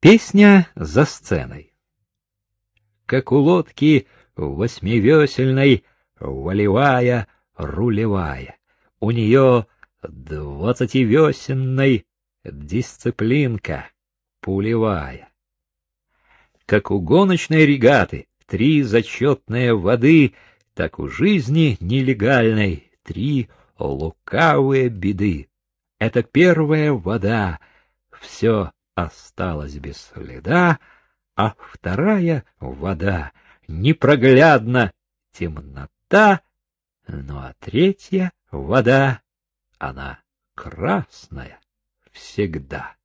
Песня за сценой. Как у лодки восьмивесельной, волевая, рулевая, у нее двадцативесенной дисциплинка пулевая. Как у гоночной регаты три зачетные воды, так у жизни нелегальной три лукавые беды. Это первая вода, все осталась без следа, а вторая — вода, непроглядна темнота, ну а третья — вода, она красная всегда.